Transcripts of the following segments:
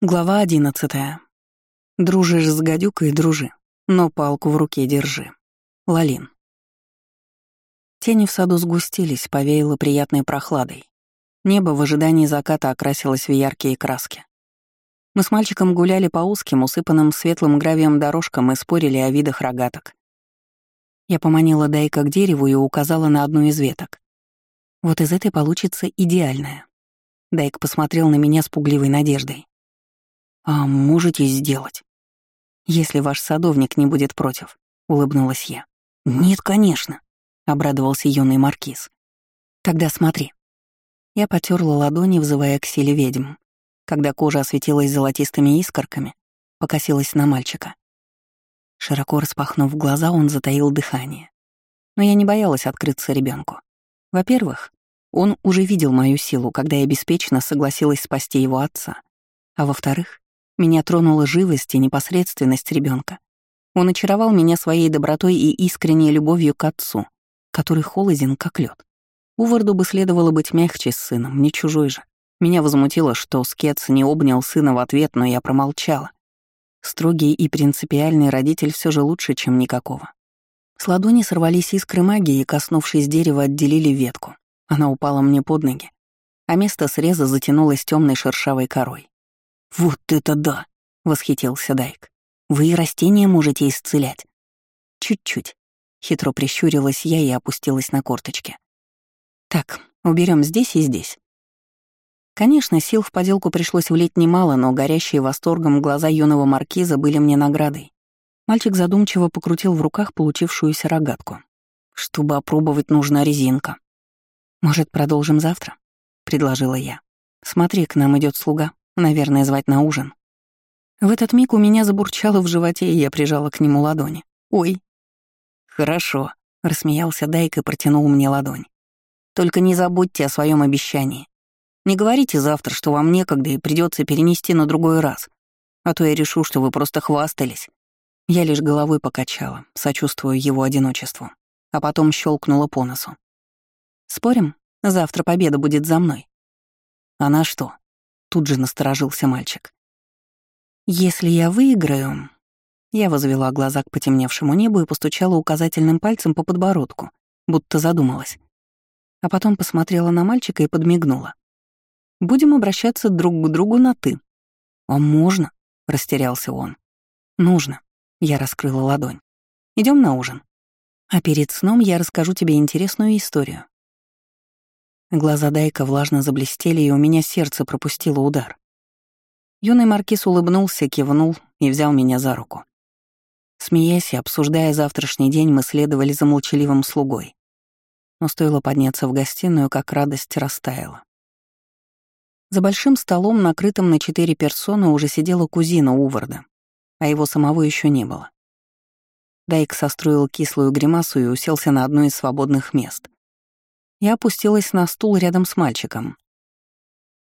Глава одиннадцатая. Дружишь с гадюкой — дружи, но палку в руке держи. Лалин. Тени в саду сгустились, повеяло приятной прохладой. Небо в ожидании заката окрасилось в яркие краски. Мы с мальчиком гуляли по узким, усыпанным светлым гравием дорожкам и спорили о видах рогаток. Я поманила Дайка к дереву и указала на одну из веток. Вот из этой получится идеальная. Дайк посмотрел на меня с пугливой надеждой. «А можете сделать?» «Если ваш садовник не будет против», — улыбнулась я. «Нет, конечно», — обрадовался юный маркиз. «Тогда смотри». Я потерла ладони, взывая к силе ведьм. Когда кожа осветилась золотистыми искорками, покосилась на мальчика. Широко распахнув глаза, он затаил дыхание. Но я не боялась открыться ребенку. Во-первых, он уже видел мою силу, когда я беспечно согласилась спасти его отца. А во-вторых, меня тронула живость и непосредственность ребенка. Он очаровал меня своей добротой и искренней любовью к отцу, который холоден, как лед. Уварду бы следовало быть мягче с сыном, не чужой же. Меня возмутило, что Скетс не обнял сына в ответ, но я промолчала. Строгий и принципиальный родитель все же лучше, чем никакого. С ладони сорвались искры магии коснувшись дерева, отделили ветку. Она упала мне под ноги, а место среза затянулось темной шершавой корой. «Вот это да!» — восхитился Дайк. «Вы и растения можете исцелять». «Чуть-чуть», — хитро прищурилась я и опустилась на корточки. «Так, уберем здесь и здесь». Конечно, сил в поделку пришлось влить немало, но горящие восторгом глаза юного маркиза были мне наградой. Мальчик задумчиво покрутил в руках получившуюся рогатку. «Чтобы опробовать, нужна резинка». «Может, продолжим завтра?» — предложила я. «Смотри, к нам идет слуга». Наверное, звать на ужин. В этот миг у меня забурчало в животе, и я прижала к нему ладони. «Ой». «Хорошо», — рассмеялся Дайк и протянул мне ладонь. «Только не забудьте о своем обещании. Не говорите завтра, что вам некогда и придется перенести на другой раз, а то я решу, что вы просто хвастались». Я лишь головой покачала, сочувствуя его одиночеству, а потом щелкнула по носу. «Спорим? Завтра победа будет за мной». «Она что, Тут же насторожился мальчик. «Если я выиграю...» Я возвела глаза к потемневшему небу и постучала указательным пальцем по подбородку, будто задумалась. А потом посмотрела на мальчика и подмигнула. «Будем обращаться друг к другу на «ты». «А можно?» — растерялся он. «Нужно». Я раскрыла ладонь. Идем на ужин. А перед сном я расскажу тебе интересную историю. Глаза Дайка влажно заблестели, и у меня сердце пропустило удар. Юный маркиз улыбнулся, кивнул и взял меня за руку. Смеясь и обсуждая завтрашний день, мы следовали за молчаливым слугой. Но стоило подняться в гостиную, как радость растаяла. За большим столом, накрытым на четыре персоны, уже сидела кузина Уварда, а его самого еще не было. Дайк состроил кислую гримасу и уселся на одно из свободных мест. Я опустилась на стул рядом с мальчиком.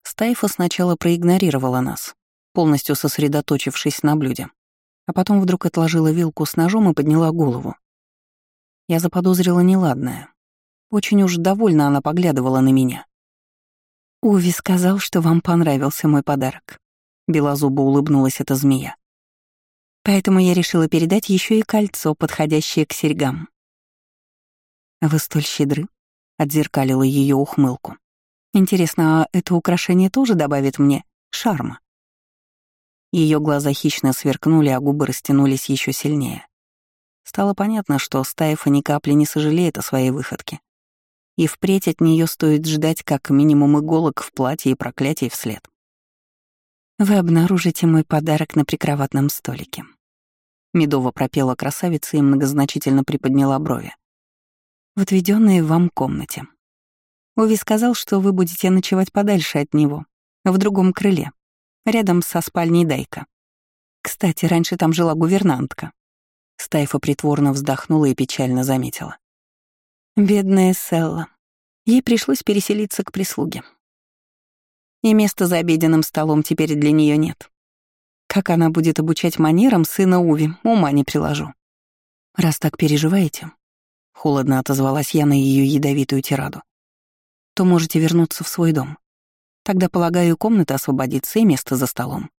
Стайфа сначала проигнорировала нас, полностью сосредоточившись на блюде, а потом вдруг отложила вилку с ножом и подняла голову. Я заподозрила неладное. Очень уж довольно она поглядывала на меня. «Уви сказал, что вам понравился мой подарок», — белозубо улыбнулась эта змея. «Поэтому я решила передать еще и кольцо, подходящее к серьгам». «Вы столь щедры», отзеркалила ее ухмылку. Интересно, а это украшение тоже добавит мне шарма? Ее глаза хищно сверкнули, а губы растянулись еще сильнее. Стало понятно, что Стаефа ни капли не сожалеет о своей выходке. И впредь от нее стоит ждать как минимум иголок в платье и проклятий вслед. «Вы обнаружите мой подарок на прикроватном столике». Медово пропела красавица и многозначительно приподняла брови в отведенной вам комнате. Уви сказал, что вы будете ночевать подальше от него, в другом крыле, рядом со спальней Дайка. Кстати, раньше там жила гувернантка. Стайфа притворно вздохнула и печально заметила. Бедная Селла. Ей пришлось переселиться к прислуге. И места за обеденным столом теперь для нее нет. Как она будет обучать манерам сына Уви, ума не приложу. Раз так переживаете, Холодно отозвалась я на ее ядовитую тираду. То можете вернуться в свой дом. Тогда, полагаю, комната освободится и место за столом.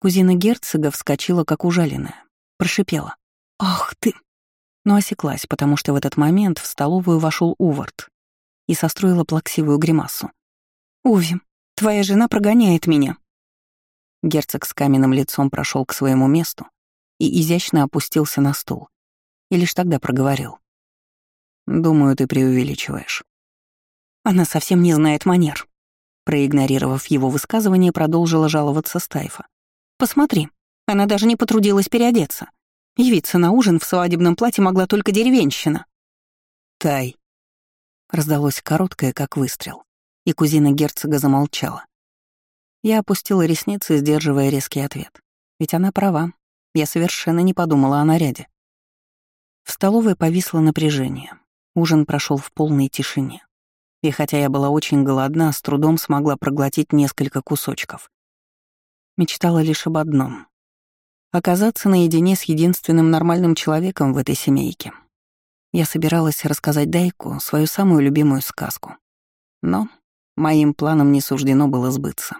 Кузина герцога вскочила, как ужаленная. Прошипела. «Ах ты!» Но осеклась, потому что в этот момент в столовую вошел Увард и состроила плаксивую гримасу. «Уви, твоя жена прогоняет меня». Герцог с каменным лицом прошел к своему месту и изящно опустился на стул. И лишь тогда проговорил. «Думаю, ты преувеличиваешь». «Она совсем не знает манер», проигнорировав его высказывание, продолжила жаловаться Стайфа. «Посмотри, она даже не потрудилась переодеться. Явиться на ужин в свадебном платье могла только деревенщина». «Тай». Раздалось короткое, как выстрел, и кузина герцога замолчала. Я опустила ресницы, сдерживая резкий ответ. Ведь она права. Я совершенно не подумала о наряде. В столовой повисло напряжение. Ужин прошел в полной тишине. И хотя я была очень голодна, с трудом смогла проглотить несколько кусочков. Мечтала лишь об одном — оказаться наедине с единственным нормальным человеком в этой семейке. Я собиралась рассказать Дайку свою самую любимую сказку. Но моим планам не суждено было сбыться.